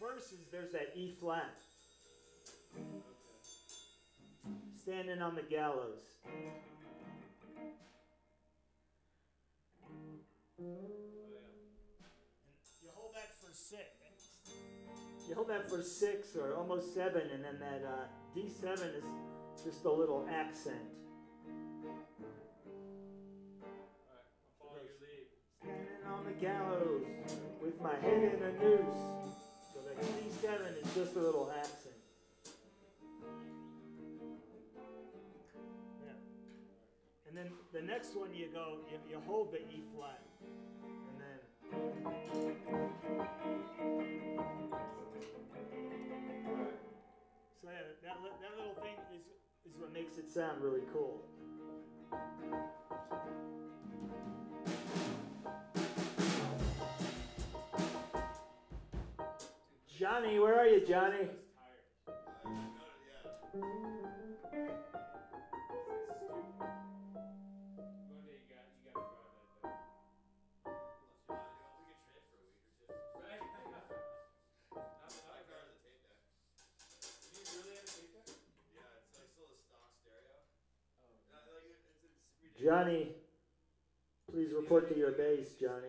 verses, there's that E flat. Standing on the gallows. You hold that for six. You hold that for six or almost seven, and then that uh, D7 is just a little accent. Standing on the gallows with my head in a noose. So D7 is just a little accent. Yeah. And then the next one you go, you, you hold the E flat. And then. So yeah, that, that little thing is, is what makes it sound really cool. Johnny, where are you, Johnny? Johnny, please report to your base, Johnny.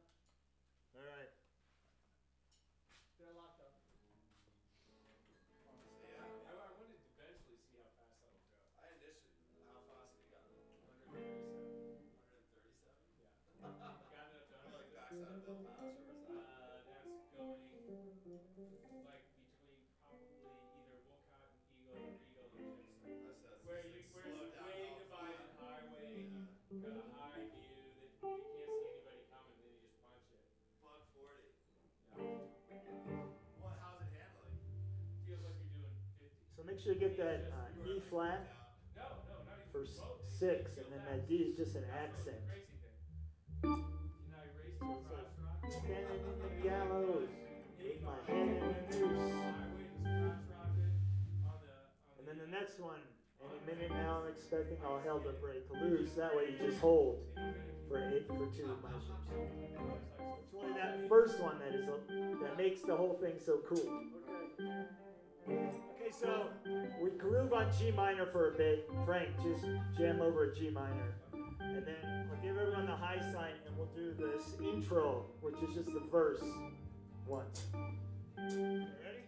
So make sure you get that uh, E flat for six, and then that D is just an accent. Standing in the gallows, my hand in the noose. And then the next one, any minute now I'm expecting all hell to break loose. That way you just hold for eight for two measures. It's only that first one that is that makes the whole thing so cool. Okay, so we groove on G minor for a bit. Frank, just jam over a G minor. And then I'll give everyone the high sign and we'll do this intro, which is just the verse once. Okay, ready?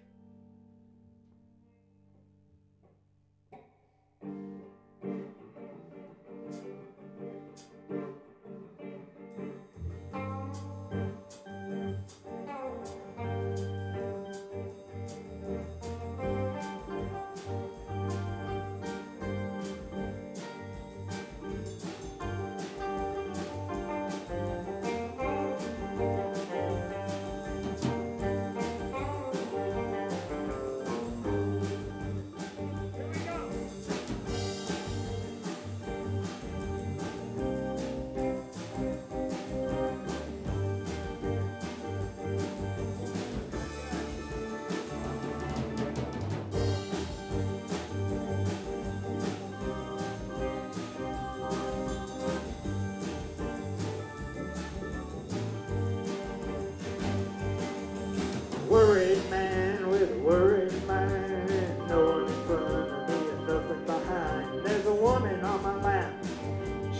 woman on my lap.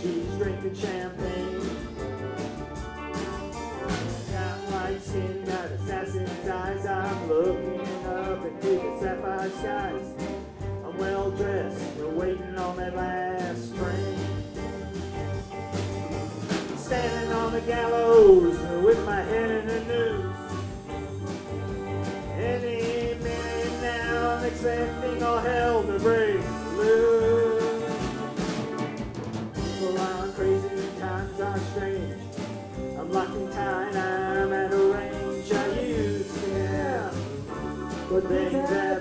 She's drinking champagne. Got lights in that assassin's eyes. I'm looking up into the sapphire skies. I'm well dressed. We're waiting on that last train. Standing on the gallows with my head in the news. Any minute now, I'm expecting all hell to break. thing that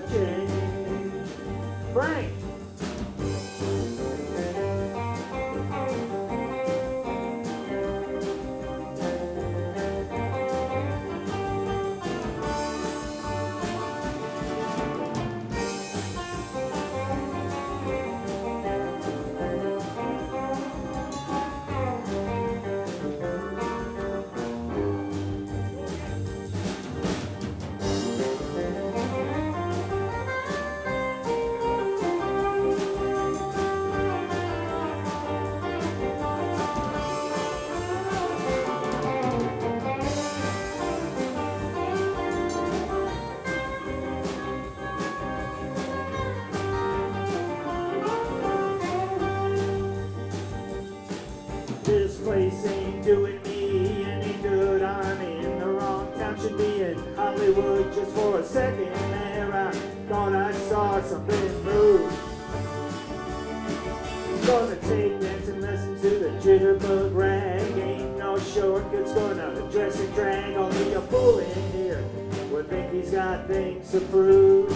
jitterbug rag. Ain't no shortcuts gonna dress and drag. Only a fool in here would think he's got things to prove.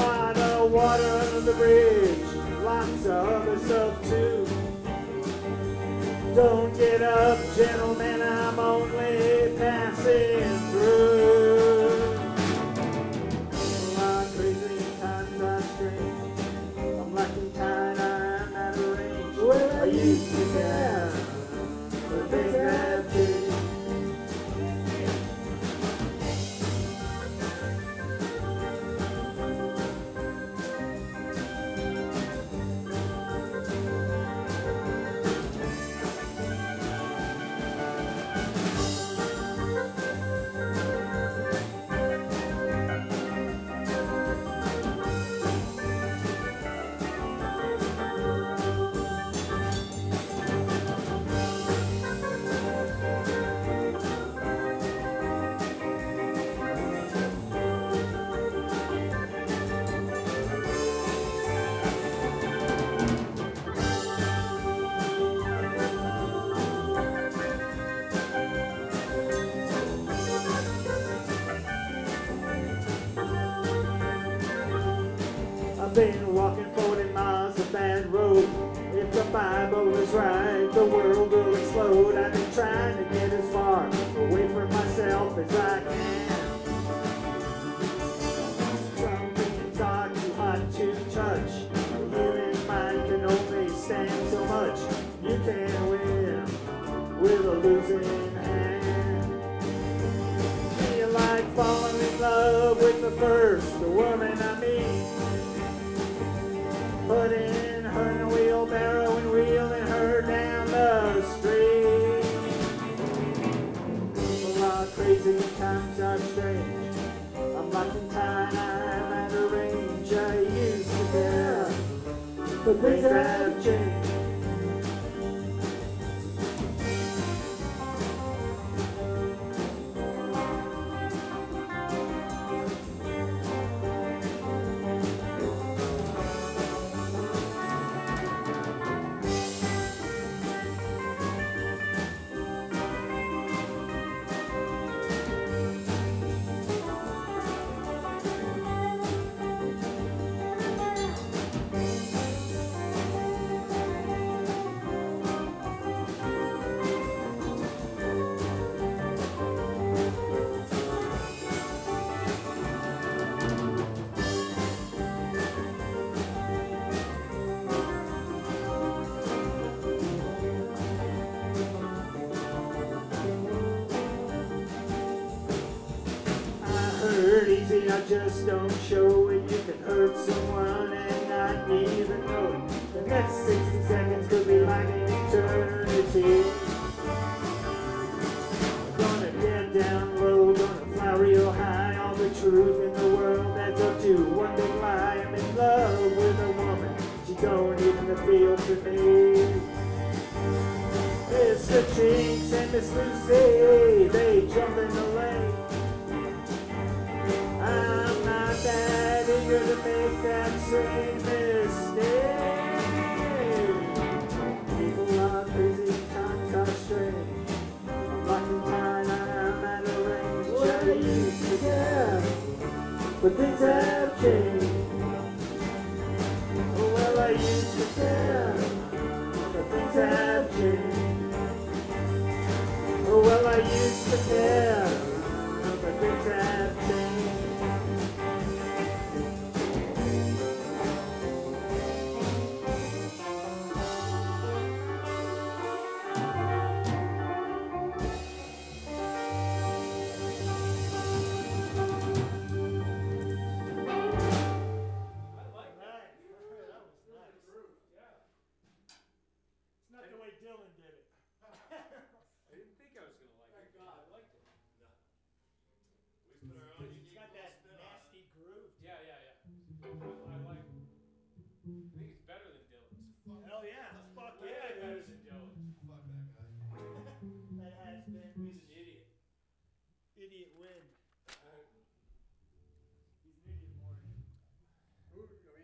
On the water under the bridge, lots of other stuff too. Don't get up, gentlemen, I'm only been walking 40 miles of bad road. If the Bible is right, the world will explode. I've been trying to get as far away from myself as I can. Some things too hot to touch. A human mind can only stand so much. You can win with a losing hand. Feel like falling in love with the first woman I in a wheelbarrow and wheeling her down the street. A lot of crazy times are strange. I'm locked in time, I'm at a range. I used to care, but things have changed. I just don't show it. You can hurt someone and not even know it. The next 60 seconds could be like an eternity. Gonna get down low, gonna fly real high. All the truth in the world adds up to one big lie. I'm in love with a woman, she don't even feel to me. Mr. Jinx and Miss Lucy, they jump in the but things have changed. Oh, well, I used to care, but things have changed.